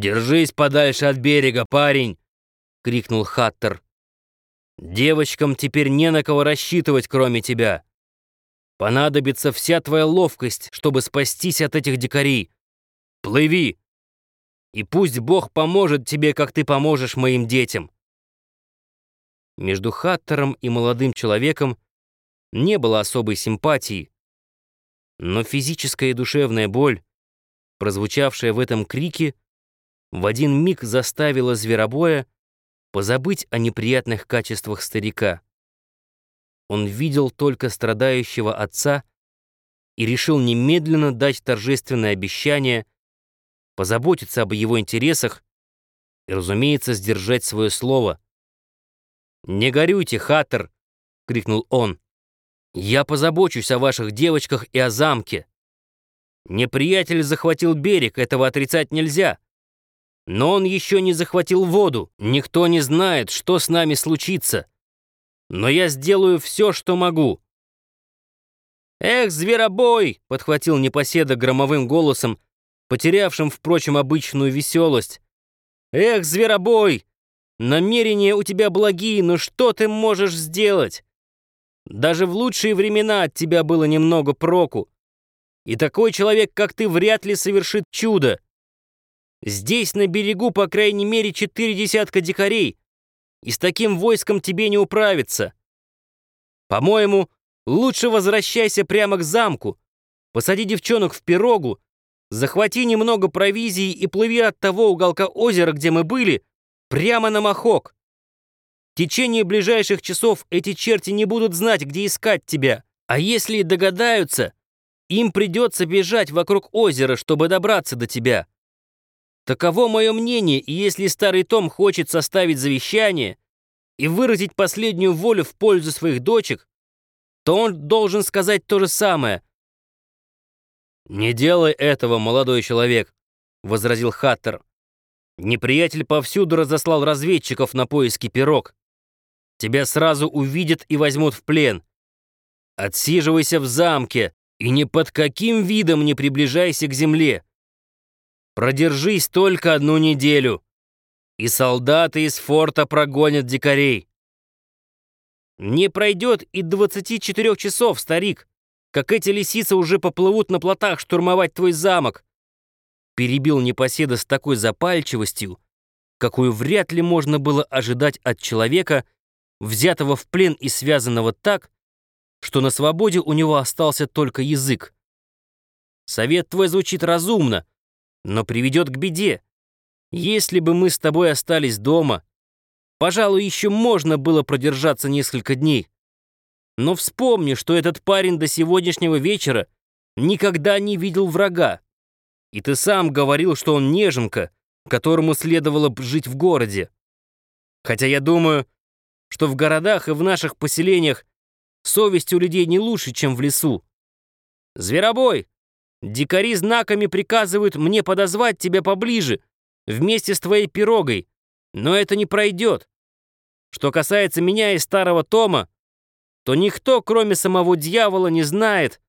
«Держись подальше от берега, парень!» — крикнул Хаттер. «Девочкам теперь не на кого рассчитывать, кроме тебя. Понадобится вся твоя ловкость, чтобы спастись от этих дикарей. Плыви! И пусть Бог поможет тебе, как ты поможешь моим детям». Между Хаттером и молодым человеком не было особой симпатии, но физическая и душевная боль, прозвучавшая в этом крике, в один миг заставила зверобоя позабыть о неприятных качествах старика. Он видел только страдающего отца и решил немедленно дать торжественное обещание позаботиться об его интересах и, разумеется, сдержать свое слово. «Не горюйте, Хаттер!» — крикнул он. «Я позабочусь о ваших девочках и о замке. Неприятель захватил берег, этого отрицать нельзя. Но он еще не захватил воду. Никто не знает, что с нами случится. Но я сделаю все, что могу». «Эх, зверобой!» — подхватил непоседа громовым голосом, потерявшим, впрочем, обычную веселость. «Эх, зверобой! Намерения у тебя благие, но что ты можешь сделать? Даже в лучшие времена от тебя было немного проку. И такой человек, как ты, вряд ли совершит чудо. Здесь на берегу, по крайней мере, четыре десятка дикарей, и с таким войском тебе не управиться. По-моему, лучше возвращайся прямо к замку, посади девчонок в пирогу, захвати немного провизии и плыви от того уголка озера, где мы были, прямо на Махок. В течение ближайших часов эти черти не будут знать, где искать тебя, а если и догадаются, им придется бежать вокруг озера, чтобы добраться до тебя. Таково мое мнение, и если старый Том хочет составить завещание и выразить последнюю волю в пользу своих дочек, то он должен сказать то же самое. «Не делай этого, молодой человек», — возразил Хаттер. «Неприятель повсюду разослал разведчиков на поиски пирог. Тебя сразу увидят и возьмут в плен. Отсиживайся в замке и ни под каким видом не приближайся к земле. Продержись только одну неделю, и солдаты из форта прогонят дикарей. Не пройдет и 24 часов, старик, как эти лисицы уже поплывут на плотах штурмовать твой замок. Перебил непоседа с такой запальчивостью, какую вряд ли можно было ожидать от человека, взятого в плен и связанного так, что на свободе у него остался только язык. Совет твой звучит разумно, но приведет к беде. Если бы мы с тобой остались дома, пожалуй, еще можно было продержаться несколько дней. Но вспомни, что этот парень до сегодняшнего вечера никогда не видел врага. И ты сам говорил, что он неженка, которому следовало бы жить в городе. Хотя я думаю, что в городах и в наших поселениях совесть у людей не лучше, чем в лесу. Зверобой, Дикари знаками приказывают мне подозвать тебя поближе, вместе с твоей пирогой, но это не пройдет. Что касается меня и старого Тома, то никто, кроме самого дьявола, не знает,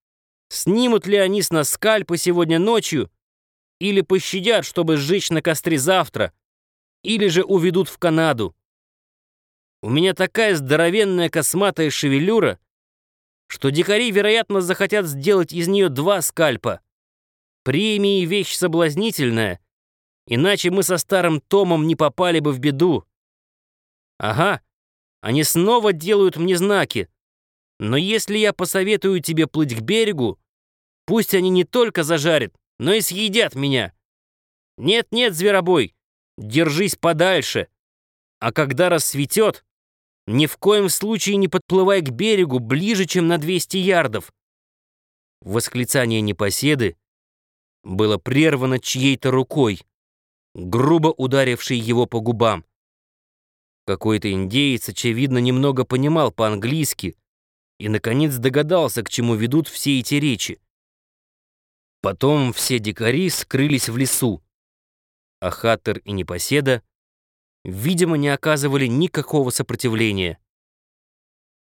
снимут ли они с нас скальпы сегодня ночью или пощадят, чтобы сжечь на костре завтра, или же уведут в Канаду. У меня такая здоровенная косматая шевелюра, что дикари, вероятно, захотят сделать из нее два скальпа. Премии — вещь соблазнительная, иначе мы со старым Томом не попали бы в беду. Ага, они снова делают мне знаки. Но если я посоветую тебе плыть к берегу, пусть они не только зажарят, но и съедят меня. Нет-нет, зверобой, держись подальше. А когда рассветет, ни в коем случае не подплывай к берегу ближе, чем на 200 ярдов. Восклицание непоседы было прервано чьей-то рукой, грубо ударившей его по губам. Какой-то индеец, очевидно, немного понимал по-английски и, наконец, догадался, к чему ведут все эти речи. Потом все дикари скрылись в лесу, а Хаттер и Непоседа, видимо, не оказывали никакого сопротивления.